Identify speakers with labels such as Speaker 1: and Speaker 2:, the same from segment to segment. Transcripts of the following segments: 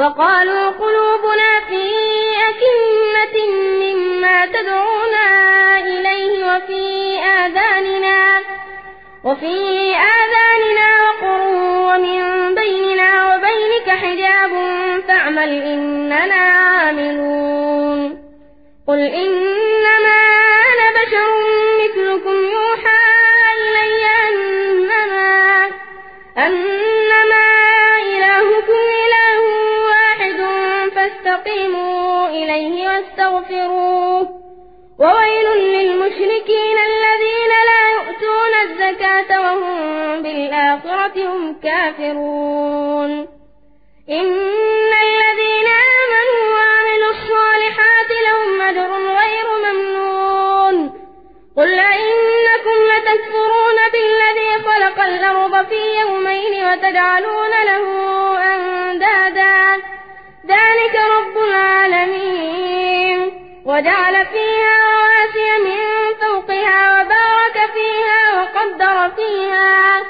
Speaker 1: وقالوا قلوبنا في أكنة مما تدعونا إليه وفي آذاننا وفي آذاننا وقر ومن بيننا وبينك حجاب فاعمل إننا عاملون. قل إنما بالآخرة هم كافرون إن الذين آمنوا وعملوا الصالحات لهم أجر غير ممنون قل أئنكم لتكفرون بالذي خلق الأرض في يومين وتجعلون له أندادا ذلك رب العالمين وجعل فيها رواسي من فوقها وبارك فيها وقدر فيها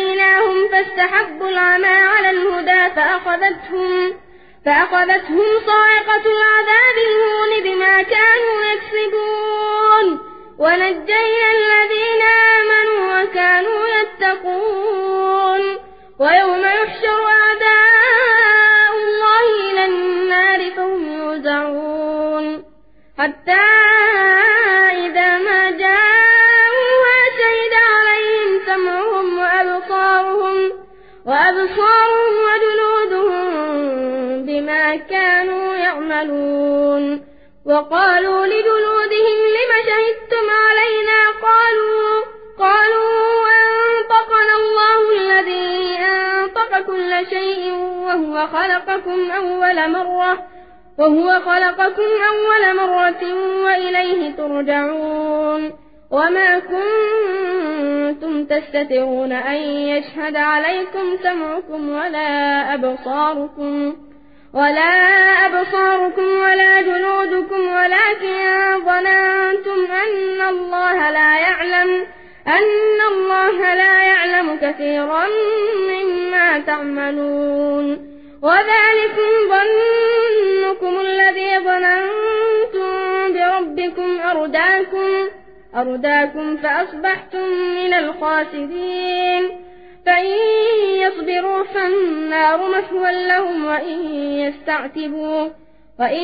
Speaker 1: فاستحبوا العمى على الهدى فأخذتهم فأخذتهم صاعقة العذاب الهون بما كانوا يكسبون. ونجينا الذين آمنوا وكانوا يتقون. ويوم يحشر أعداء الله إلى النار فهم يوزعون. حتى يعملون. وقالوا لجلودهم لم شهدتم علينا؟ قالوا قالوا أنطقنا الله الذي أنطق كل شيء وهو خلقكم أول مرة وهو خلقكم أول مرة وإليه ترجعون. وما كنتم تستترون أن يشهد عليكم سمعكم ولا أبصاركم. ولا أبصاركم ولا جلودكم ولكن ظننتم أن الله لا يعلم أن الله لا يعلم كثيرا مما تعملون. وذلكم ظنكم الذي ظننتم بربكم أرداكم أرداكم فأصبحتم من الخاسرين. فإن يصبروا فالنار مثوى لهم وإن يستعتبوا وإن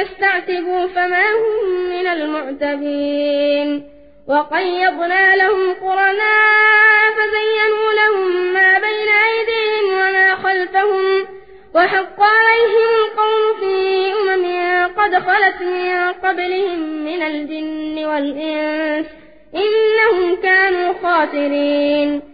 Speaker 1: يستعتبوا فما هم من المعتبين. وقيضنا لهم قرناء فزينوا لهم ما بين أيديهم وما خلفهم وحق عليهم القول في أمم قد خلت من قبلهم من الجن والإنس إنهم كانوا خاسرين.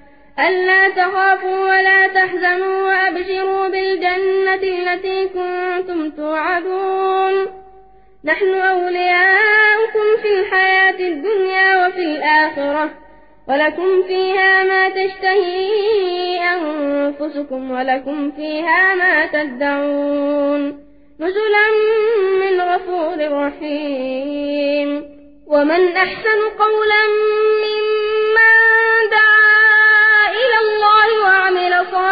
Speaker 1: ألا تخافوا ولا تحزنوا وأبشروا بالجنة التي كنتم توعدون. نحن أولياؤكم في الحياة الدنيا وفي الآخرة ولكم فيها ما تشتهي أنفسكم ولكم فيها ما تدعون. نزلا من غفور رحيم. ومن أحسن قولا ممن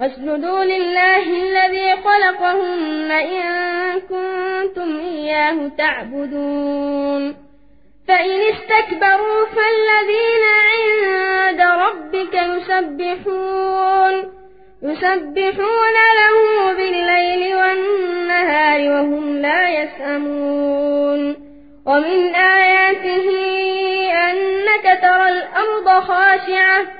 Speaker 1: واسجدوا لله الذي خلقهن إن كنتم إياه تعبدون. فإن استكبروا فالذين عند ربك يسبحون. يسبحون له بالليل والنهار وهم لا يسأمون. ومن آياته أنك ترى الأرض خاشعة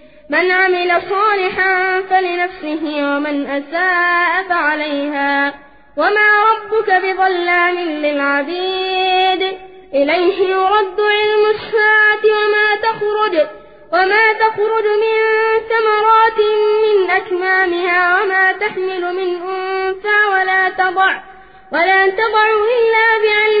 Speaker 1: من عمل صالحا فلنفسه ومن أساء فعليها. وما ربك بظلام للعبيد. إليه يرد علم الساعة وما تخرج وما تخرج من ثمرات من أكمامها وما تحمل من أنثى ولا تضع ولا تضع إلا بعلمه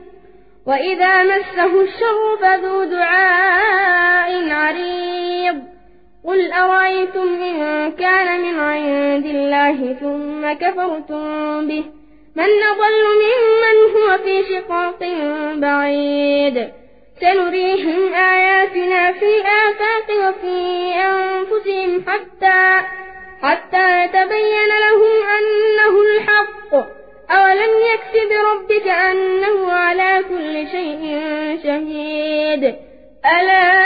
Speaker 1: وإذا مسه الشر فذو دعاء عريض. قل أرأيتم إن كان من عند الله ثم كفرتم به؟ من أضل ممن هو في شقاق بعيد. سنريهم آياتنا في الآفاق وفي أنفسهم حتى حتى يتبين لهم أنه الحق. أولم يكف بربك أنه شهيد ألا